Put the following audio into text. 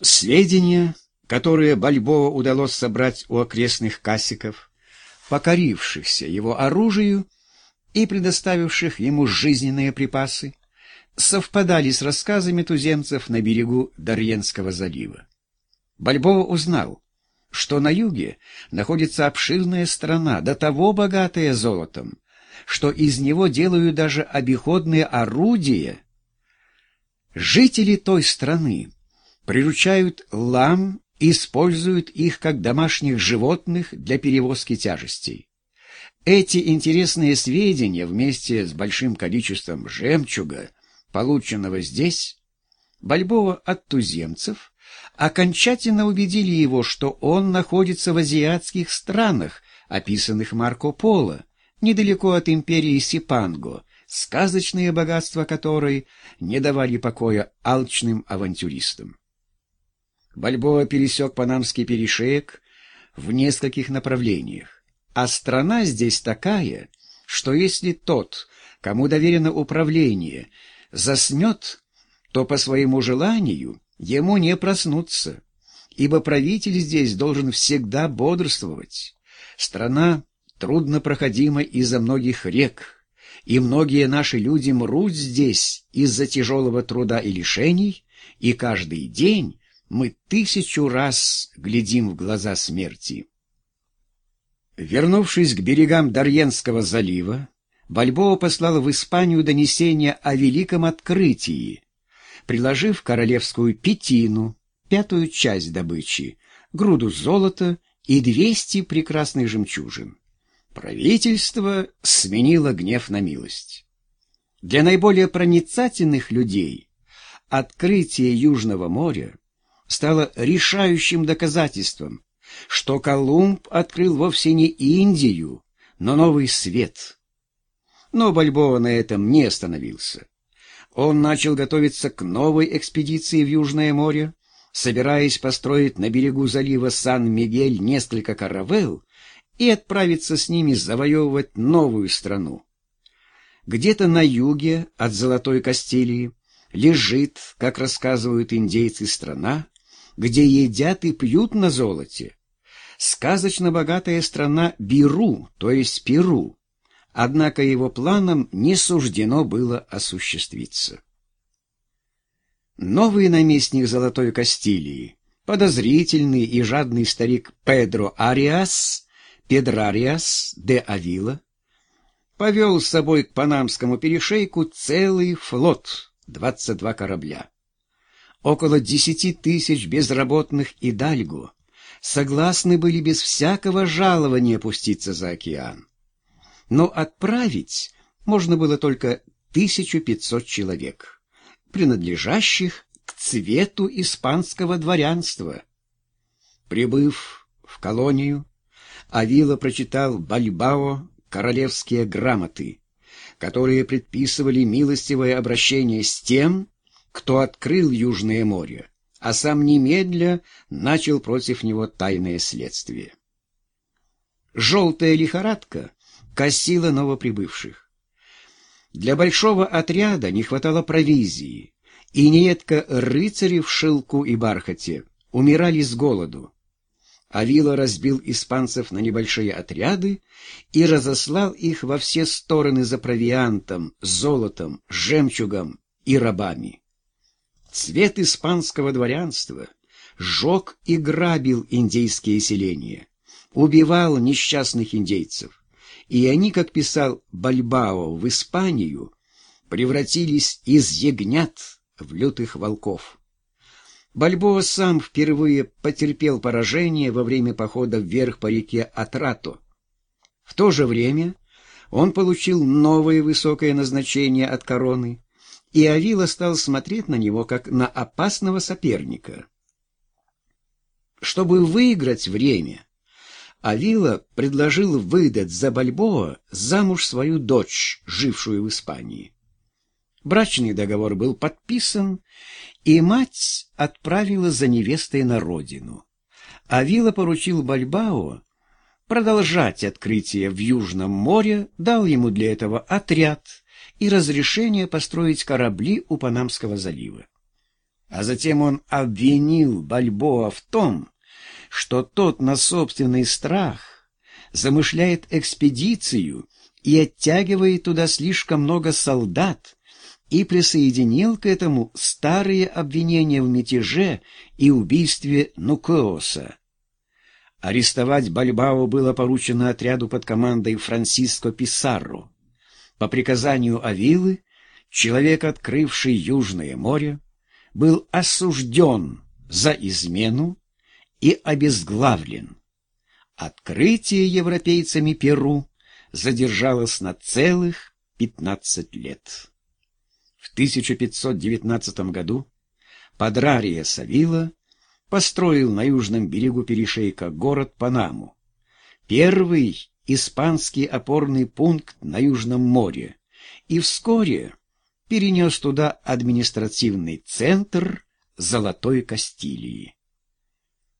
Сведения, которые Бальбоа удалось собрать у окрестных кассиков, покорившихся его оружию и предоставивших ему жизненные припасы, совпадали с рассказами туземцев на берегу Дарьенского залива. Бальбоа узнал, что на юге находится обширная страна, до того богатая золотом, что из него делают даже обиходные орудия. Жители той страны приручают лам используют их как домашних животных для перевозки тяжестей. Эти интересные сведения вместе с большим количеством жемчуга, полученного здесь, Бальбова от туземцев, окончательно убедили его, что он находится в азиатских странах, описанных Марко Поло, недалеко от империи Сипанго, сказочные богатства которой не давали покоя алчным авантюристам. Бальбоа пересек Панамский перешеек в нескольких направлениях, а страна здесь такая, что если тот, кому доверено управление, заснет, то по своему желанию ему не проснуться, ибо правитель здесь должен всегда бодрствовать. Страна труднопроходима из-за многих рек, и многие наши люди мрут здесь из-за тяжелого труда и лишений, и каждый день мы тысячу раз глядим в глаза смерти. Вернувшись к берегам Дарьенского залива, Бальбоа послал в Испанию донесение о великом открытии, приложив королевскую пятину, пятую часть добычи, груду золота и двести прекрасных жемчужин. Правительство сменило гнев на милость. Для наиболее проницательных людей открытие Южного моря стало решающим доказательством, что Колумб открыл вовсе не Индию, но новый свет. Но Бальбоа на этом не остановился. Он начал готовиться к новой экспедиции в Южное море, собираясь построить на берегу залива Сан-Мигель несколько каравелл и отправиться с ними завоевывать новую страну. Где-то на юге от Золотой Кастилии лежит, как рассказывают индейцы, страна, где едят и пьют на золоте. Сказочно богатая страна Биру, то есть Перу, однако его планам не суждено было осуществиться. Новый наместник Золотой Кастилии, подозрительный и жадный старик Педро Ариас, Педрариас де Авила, повел с собой к Панамскому перешейку целый флот, 22 корабля. Около десяти тысяч безработных и дальгу согласны были без всякого жалования пуститься за океан но отправить можно было только 1500 человек, принадлежащих к цвету испанского дворянства. Прибыв в колонию, Авила прочитал Бальбао королевские грамоты, которые предписывали милостивое обращение с тем, кто открыл Южное море, а сам немедля начал против него тайное следствие. Желтая лихорадка косила новоприбывших. Для большого отряда не хватало провизии, и нередко рыцари в шелку и бархате умирали с голоду. Авила разбил испанцев на небольшие отряды и разослал их во все стороны за провиантом, золотом, жемчугом и рабами. Цвет испанского дворянства жег и грабил индейские селения, убивал несчастных индейцев и они, как писал Бальбао в Испанию, превратились из ягнят в лютых волков. Бальбоа сам впервые потерпел поражение во время похода вверх по реке Атрато. В то же время он получил новое высокое назначение от короны, и Авила стал смотреть на него как на опасного соперника. Чтобы выиграть время, Авила предложил выдать за Бальбоа замуж свою дочь, жившую в Испании. Брачный договор был подписан, и мать отправила за невестой на родину. Авила поручил Бальбао продолжать открытие в Южном море, дал ему для этого отряд и разрешение построить корабли у Панамского залива. а затем он обвинил Бальбоа в том, что тот на собственный страх замышляет экспедицию и оттягивает туда слишком много солдат, и присоединил к этому старые обвинения в мятеже и убийстве Нукеоса. Арестовать Бальбао было поручено отряду под командой Франсиско Писарро. По приказанию Авилы, человек, открывший Южное море, был осужден за измену и обезглавлен. Открытие европейцами Перу задержалось на целых 15 лет. В 1519 году Падрария Савила построил на южном берегу перешейка город Панаму, первый испанский опорный пункт на Южном море, и вскоре перенес туда административный центр Золотой Кастилии.